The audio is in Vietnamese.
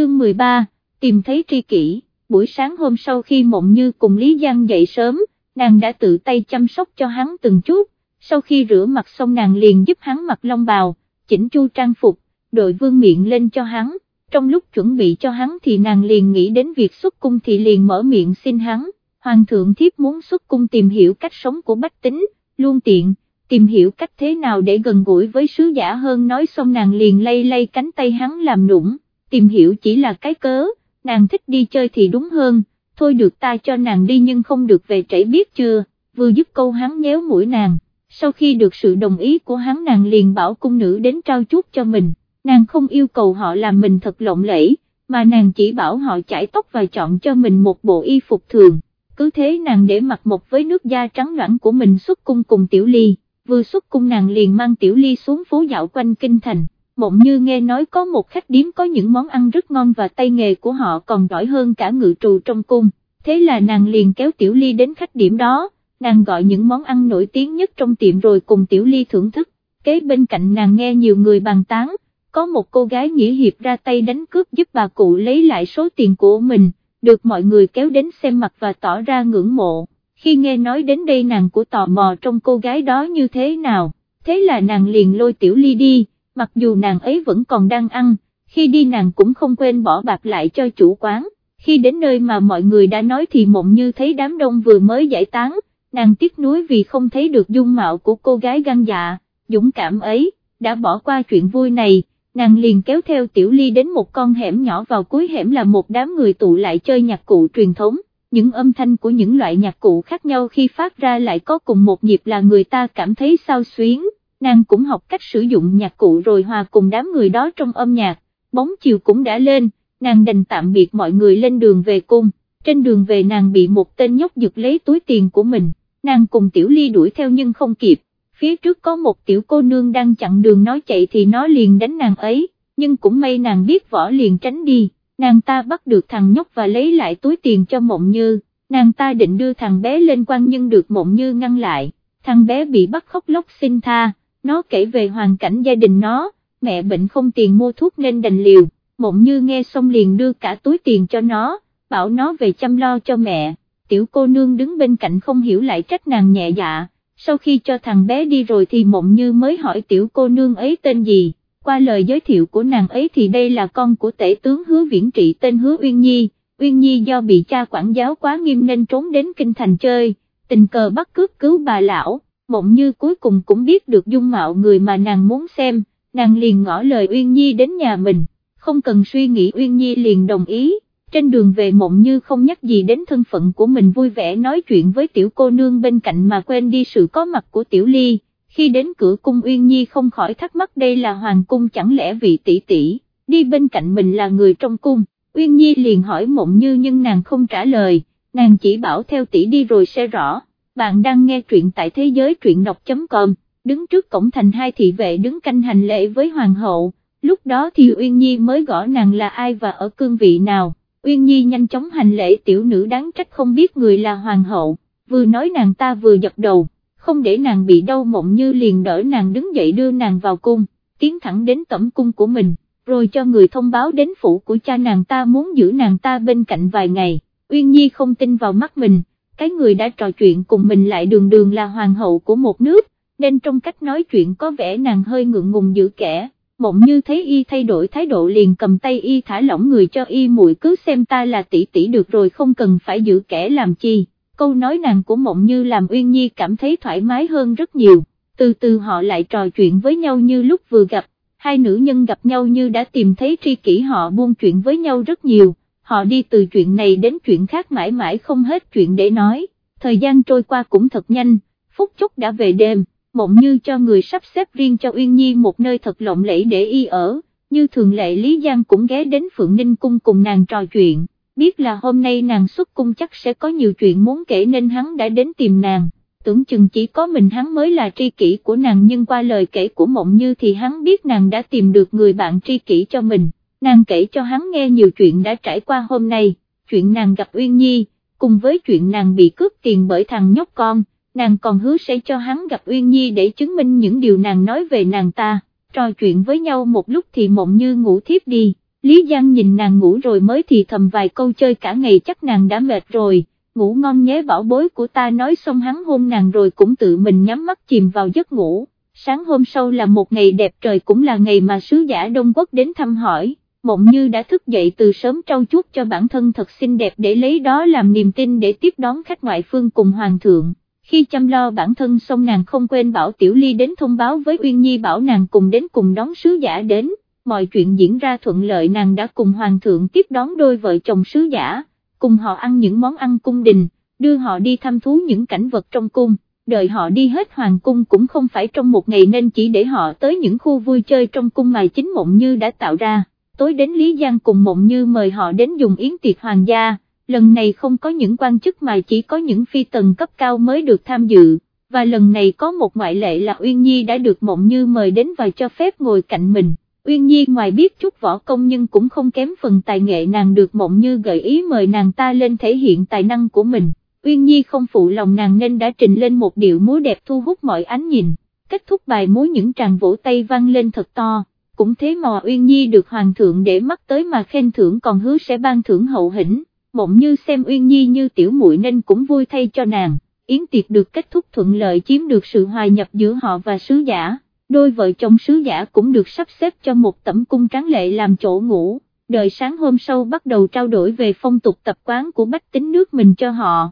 chương 13, tìm thấy tri kỷ, buổi sáng hôm sau khi mộng như cùng Lý Giang dậy sớm, nàng đã tự tay chăm sóc cho hắn từng chút, sau khi rửa mặt xong nàng liền giúp hắn mặc long bào, chỉnh chu trang phục, đội vương miệng lên cho hắn, trong lúc chuẩn bị cho hắn thì nàng liền nghĩ đến việc xuất cung thì liền mở miệng xin hắn, hoàng thượng thiếp muốn xuất cung tìm hiểu cách sống của bách tính, luôn tiện, tìm hiểu cách thế nào để gần gũi với sứ giả hơn. Nói xong nàng liền lay lay cánh tay hắn làm nũng, tìm hiểu chỉ là cái cớ, nàng thích đi chơi thì đúng hơn, thôi được ta cho nàng đi nhưng không được về trễ biết chưa, vừa giúp câu hắn nhéo mũi nàng, sau khi được sự đồng ý của hắn nàng liền bảo cung nữ đến trao chuốt cho mình, nàng không yêu cầu họ làm mình thật lộng lẫy, mà nàng chỉ bảo họ chải tóc và chọn cho mình một bộ y phục thường, cứ thế nàng để mặc một với nước da trắng loãng của mình xuất cung cùng tiểu ly, vừa xuất cung nàng liền mang tiểu ly xuống phố dạo quanh kinh thành mộng như nghe nói có một khách điếm có những món ăn rất ngon và tay nghề của họ còn giỏi hơn cả ngự trù trong cung, thế là nàng liền kéo Tiểu Ly đến khách điểm đó, nàng gọi những món ăn nổi tiếng nhất trong tiệm rồi cùng Tiểu Ly thưởng thức, kế bên cạnh nàng nghe nhiều người bàn tán, có một cô gái nghĩa hiệp ra tay đánh cướp giúp bà cụ lấy lại số tiền của mình, được mọi người kéo đến xem mặt và tỏ ra ngưỡng mộ, khi nghe nói đến đây nàng của tò mò trong cô gái đó như thế nào, thế là nàng liền lôi Tiểu Ly đi mặc dù nàng ấy vẫn còn đang ăn, khi đi nàng cũng không quên bỏ bạc lại cho chủ quán, khi đến nơi mà mọi người đã nói thì mộng như thấy đám đông vừa mới giải tán, nàng tiếc nuối vì không thấy được dung mạo của cô gái gan dạ, dũng cảm ấy, đã bỏ qua chuyện vui này, nàng liền kéo theo tiểu ly đến một con hẻm nhỏ vào cuối hẻm là một đám người tụ lại chơi nhạc cụ truyền thống. Những âm thanh của những loại nhạc cụ khác nhau khi phát ra lại có cùng một nhịp là người ta cảm thấy sao xuyến nàng cũng học cách sử dụng nhạc cụ rồi hòa cùng đám người đó trong âm nhạc, bóng chiều cũng đã lên, nàng đành tạm biệt mọi người lên đường về cung, trên đường về nàng bị một tên nhóc giật lấy túi tiền của mình, nàng cùng tiểu ly đuổi theo nhưng không kịp, phía trước có một tiểu cô nương đang chặn đường nói chạy thì nó liền đánh nàng ấy, nhưng cũng may nàng biết võ liền tránh đi, nàng ta bắt được thằng nhóc và lấy lại túi tiền cho mộng như, nàng ta định đưa thằng bé lên quan nhưng được mộng như ngăn lại, thằng bé bị bắt khóc lóc xin tha nó kể về hoàn cảnh gia đình nó, mẹ bệnh không tiền mua thuốc nên đành liều, mộng như nghe xong liền đưa cả túi tiền cho nó, bảo nó về chăm lo cho mẹ, tiểu cô nương đứng bên cạnh không hiểu lại trách nàng nhẹ dạ, sau khi cho thằng bé đi rồi thì mộng như mới hỏi tiểu cô nương ấy tên gì, qua lời giới thiệu của nàng ấy thì đây là con của tể tướng hứa viễn trị tên hứa Uyên Nhi, Uyên Nhi do bị cha quản giáo quá nghiêm nên trốn đến kinh thành chơi, tình cờ bắt cướp cứu bà lão mộng như cuối cùng cũng biết được dung mạo người mà nàng muốn xem, nàng liền ngỏ lời Uyên Nhi đến nhà mình, không cần suy nghĩ Uyên Nhi liền đồng ý, trên đường về mộng như không nhắc gì đến thân phận của mình vui vẻ nói chuyện với tiểu cô nương bên cạnh mà quên đi sự có mặt của tiểu ly, khi đến cửa cung Uyên Nhi không khỏi thắc mắc đây là hoàng cung chẳng lẽ vị tỷ tỷ, đi bên cạnh mình là người trong cung, Uyên Nhi liền hỏi mộng như nhưng nàng không trả lời, nàng chỉ bảo theo tỷ đi rồi sẽ rõ bạn đang nghe truyện tại thế giới truyện đọc.com, đứng trước cổng thành hai thị vệ đứng canh hành lễ với hoàng hậu, lúc đó thì Uyên Nhi mới gõ nàng là ai và ở cương vị nào, Uyên Nhi nhanh chóng hành lễ tiểu nữ đáng trách không biết người là hoàng hậu, vừa nói nàng ta vừa giật đầu, không để nàng bị đau mộng như liền đỡ nàng đứng dậy đưa nàng vào cung, tiến thẳng đến tẩm cung của mình, rồi cho người thông báo đến phủ của cha nàng ta muốn giữ nàng ta bên cạnh vài ngày, Uyên Nhi không tin vào mắt mình cái người đã trò chuyện cùng mình lại đường đường là hoàng hậu của một nước, nên trong cách nói chuyện có vẻ nàng hơi ngượng ngùng giữ kẻ, mộng như thấy y thay đổi thái độ liền cầm tay y thả lỏng người cho y muội cứ xem ta là tỷ tỷ được rồi không cần phải giữ kẻ làm chi, câu nói nàng của mộng như làm Uyên Nhi cảm thấy thoải mái hơn rất nhiều, từ từ họ lại trò chuyện với nhau như lúc vừa gặp, hai nữ nhân gặp nhau như đã tìm thấy tri kỷ họ buôn chuyện với nhau rất nhiều họ đi từ chuyện này đến chuyện khác mãi mãi không hết chuyện để nói, thời gian trôi qua cũng thật nhanh, phút chốc đã về đêm, mộng như cho người sắp xếp riêng cho Uyên Nhi một nơi thật lộng lẫy để y ở, như thường lệ Lý Giang cũng ghé đến Phượng Ninh Cung cùng nàng trò chuyện, biết là hôm nay nàng xuất cung chắc sẽ có nhiều chuyện muốn kể nên hắn đã đến tìm nàng. Tưởng chừng chỉ có mình hắn mới là tri kỷ của nàng nhưng qua lời kể của mộng như thì hắn biết nàng đã tìm được người bạn tri kỷ cho mình nàng kể cho hắn nghe nhiều chuyện đã trải qua hôm nay, chuyện nàng gặp Uyên Nhi, cùng với chuyện nàng bị cướp tiền bởi thằng nhóc con, nàng còn hứa sẽ cho hắn gặp Uyên Nhi để chứng minh những điều nàng nói về nàng ta, trò chuyện với nhau một lúc thì mộng như ngủ thiếp đi, Lý Giang nhìn nàng ngủ rồi mới thì thầm vài câu chơi cả ngày chắc nàng đã mệt rồi, ngủ ngon nhé bảo bối của ta nói xong hắn hôn nàng rồi cũng tự mình nhắm mắt chìm vào giấc ngủ. Sáng hôm sau là một ngày đẹp trời cũng là ngày mà sứ giả Đông Quốc đến thăm hỏi, mộng như đã thức dậy từ sớm trau chuốt cho bản thân thật xinh đẹp để lấy đó làm niềm tin để tiếp đón khách ngoại phương cùng hoàng thượng. Khi chăm lo bản thân xong nàng không quên bảo Tiểu Ly đến thông báo với Uyên Nhi bảo nàng cùng đến cùng đón sứ giả đến, mọi chuyện diễn ra thuận lợi nàng đã cùng hoàng thượng tiếp đón đôi vợ chồng sứ giả, cùng họ ăn những món ăn cung đình, đưa họ đi thăm thú những cảnh vật trong cung, đợi họ đi hết hoàng cung cũng không phải trong một ngày nên chỉ để họ tới những khu vui chơi trong cung mà chính Mộng Như đã tạo ra, tối đến Lý Giang cùng Mộng Như mời họ đến dùng yến tiệc hoàng gia lần này không có những quan chức mà chỉ có những phi tần cấp cao mới được tham dự, và lần này có một ngoại lệ là Uyên Nhi đã được Mộng Như mời đến và cho phép ngồi cạnh mình. Uyên Nhi ngoài biết chút võ công nhưng cũng không kém phần tài nghệ nàng được Mộng Như gợi ý mời nàng ta lên thể hiện tài năng của mình. Uyên Nhi không phụ lòng nàng nên đã trình lên một điệu múa đẹp thu hút mọi ánh nhìn, kết thúc bài múa những tràng vỗ tay vang lên thật to, cũng thế mò Uyên Nhi được Hoàng thượng để mắt tới mà khen thưởng còn hứa sẽ ban thưởng hậu hĩnh mộng như xem Uyên Nhi như tiểu muội nên cũng vui thay cho nàng, yến tiệc được kết thúc thuận lợi chiếm được sự hòa nhập giữa họ và sứ giả, đôi vợ chồng sứ giả cũng được sắp xếp cho một tẩm cung tráng lệ làm chỗ ngủ, đợi sáng hôm sau bắt đầu trao đổi về phong tục tập quán của bách tính nước mình cho họ.